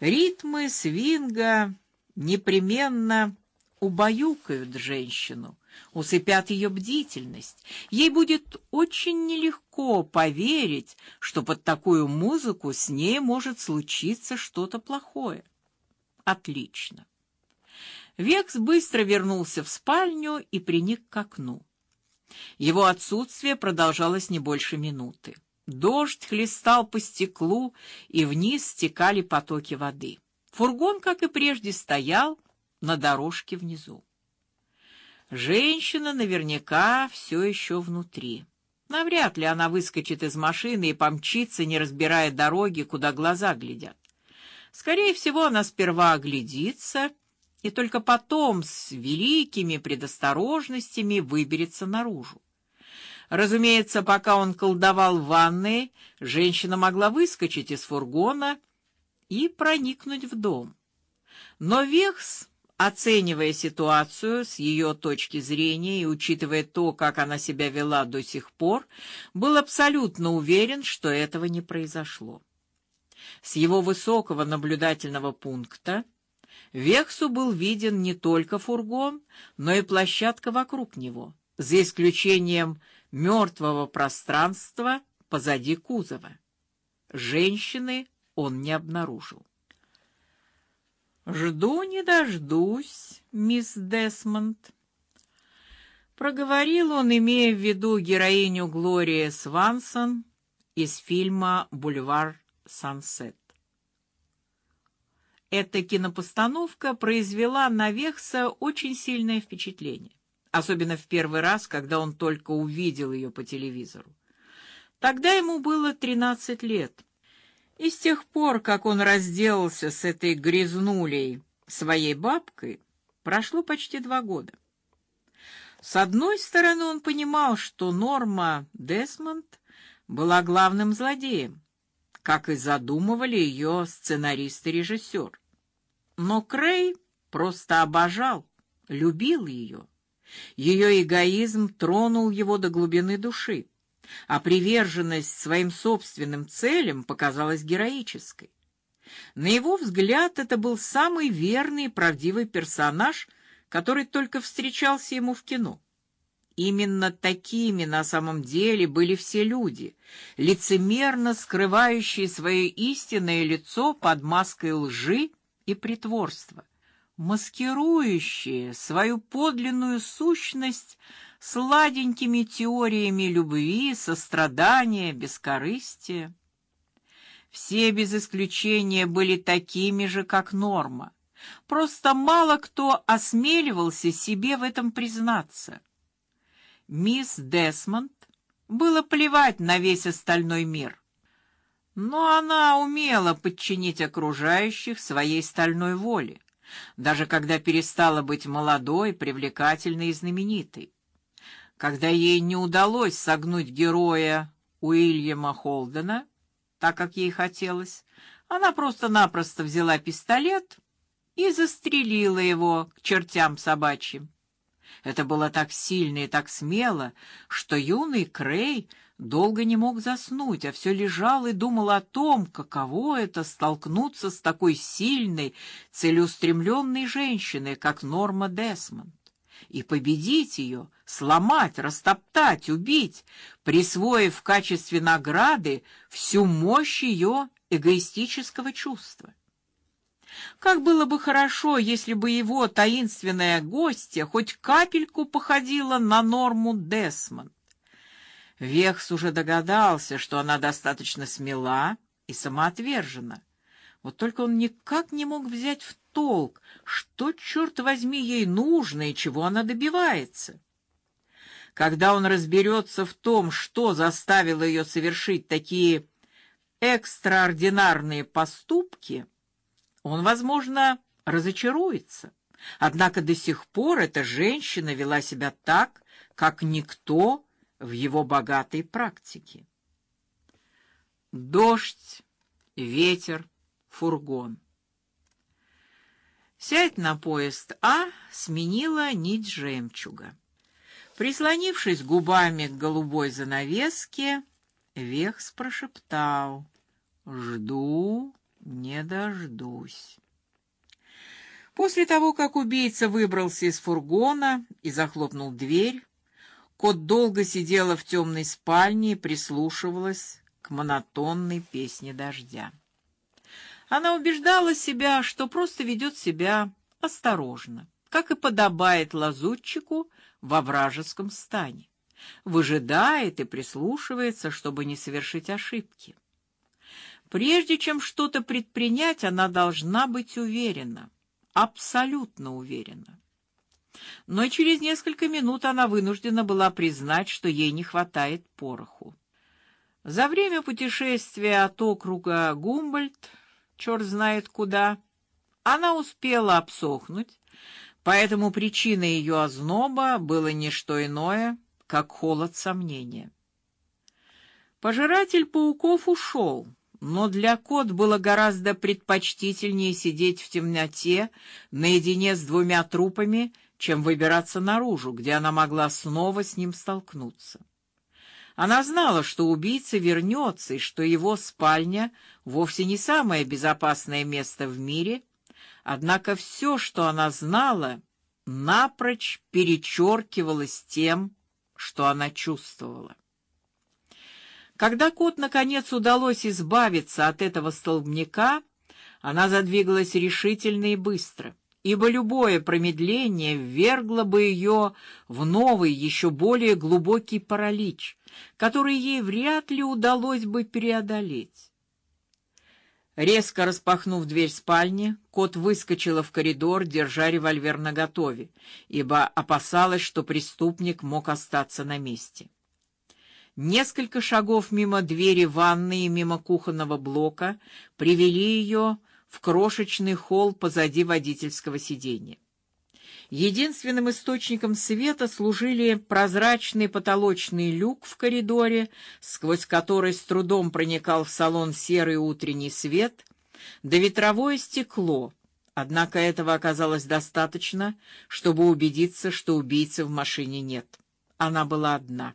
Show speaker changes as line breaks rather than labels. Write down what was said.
Ритмы свинга непременно убаюкают женщину, усыпят ее бдительность. Ей будет очень нелегко поверить, что под такую музыку с ней может случиться что-то плохое. Отлично. Векс быстро вернулся в спальню и приник к окну. Его отсутствие продолжалось не больше минуты. Дождь хлестал по стеклу, и вниз стекали потоки воды. Фургон, как и прежде, стоял на дорожке внизу. Женщина наверняка все еще внутри. Навряд ли она выскочит из машины и помчится, не разбирая дороги, куда глаза глядят. Скорее всего, она сперва оглядится и только потом с великими предосторожностями выберется наружу. Разумеется, пока он колдовал в ванной, женщина могла выскочить из фургона и проникнуть в дом. Но Вехс, оценивая ситуацию с ее точки зрения и учитывая то, как она себя вела до сих пор, был абсолютно уверен, что этого не произошло. С его высокого наблюдательного пункта Вехсу был виден не только фургон, но и площадка вокруг него, за исключением мертвого пространства позади кузова. Женщины он не обнаружил. Жду не дождусь, мисс Десмонд. Проговорил он, имея в виду героиню Глории Свансон из фильма Бульвар Сансет. Эта кинопостановка произвела на Вехса очень сильное впечатление, особенно в первый раз, когда он только увидел ее по телевизору. Тогда ему было тринадцать лет. И с тех пор, как он разделался с этой грязнулей, своей бабкой, прошло почти два года. С одной стороны, он понимал, что Норма Десмонд была главным злодеем, как и задумывали ее сценарист и режиссер. Но Крей просто обожал, любил ее. Ее эгоизм тронул его до глубины души, а приверженность своим собственным целям показалась героической. На его взгляд, это был самый верный и правдивый персонаж, который только встречался ему в кино. Именно такими на самом деле были все люди, лицемерно скрывающие свое истинное лицо под маской лжи и притворства, маскирующие свою подлинную сущность сладенькими теориями любви, сострадания, бескорыстия. Все без исключения были такими же, как Норма. Просто мало кто осмеливался себе в этом признаться. Мисс Десмонд было плевать на весь остальной мир но она умела подчинить окружающих своей стальной воле, даже когда перестала быть молодой, привлекательной и знаменитой. Когда ей не удалось согнуть героя Уильяма Холдена, так как ей хотелось, она просто-напросто взяла пистолет и застрелила его к чертям собачьим. Это было так сильно и так смело, что юный Крей долго не мог заснуть, а все лежал и думал о том, каково это столкнуться с такой сильной, целеустремленной женщиной, как Норма Десмонд, и победить ее, сломать, растоптать, убить, присвоив в качестве награды всю мощь ее эгоистического чувства. Как было бы хорошо, если бы его таинственная гостья хоть капельку походила на Норму Десмонд. Вехс уже догадался, что она достаточно смела и самоотвержена. Вот только он никак не мог взять в толк, что черт возьми ей нужно и чего она добивается. Когда он разберется в том, что заставило ее совершить такие экстраординарные поступки, он, возможно, разочаруется. Однако до сих пор эта женщина вела себя так, как никто в его богатой практике. Дождь, ветер, фургон. Сядь на поезд А сменила нить жемчуга. Прислонившись губами к голубой занавеске, Вехс прошептал: "Жду, не дождусь. После того, как убийца выбрался из фургона и захлопнул дверь, кот долго сидела в темной спальне и прислушивалась к монотонной песне дождя. Она убеждала себя, что просто ведет себя осторожно, как и подобает лазутчику во вражеском стане. Выжидает и прислушивается, чтобы не совершить ошибки. Прежде чем что-то предпринять, она должна быть уверена, абсолютно уверена. Но через несколько минут она вынуждена была признать, что ей не хватает пороху. За время путешествия от округа Гумбольдт, черт знает куда, она успела обсохнуть, поэтому причиной ее озноба было не что иное, как холод сомнения. Пожиратель пауков ушел, но для кот было гораздо предпочтительнее сидеть в темноте наедине с двумя трупами, чем выбираться наружу, где она могла снова с ним столкнуться. Она знала, что убийца вернется и что его спальня вовсе не самое безопасное место в мире, однако все, что она знала, напрочь перечеркивалось тем, что она чувствовала. Когда кот наконец удалось избавиться от этого столбняка, она задвигалась решительно и быстро ибо любое промедление ввергло бы ее в новый, еще более глубокий паралич, который ей вряд ли удалось бы преодолеть. Резко распахнув дверь спальни, кот выскочила в коридор, держа револьвер наготове, ибо опасалась, что преступник мог остаться на месте. Несколько шагов мимо двери ванной и мимо кухонного блока привели ее в крошечный холл позади водительского сиденья. Единственным источником света служили прозрачный потолочный люк в коридоре, сквозь который с трудом проникал в салон серый утренний свет, да ветровое стекло. Однако этого оказалось достаточно, чтобы убедиться, что убийцы в машине нет. Она была одна.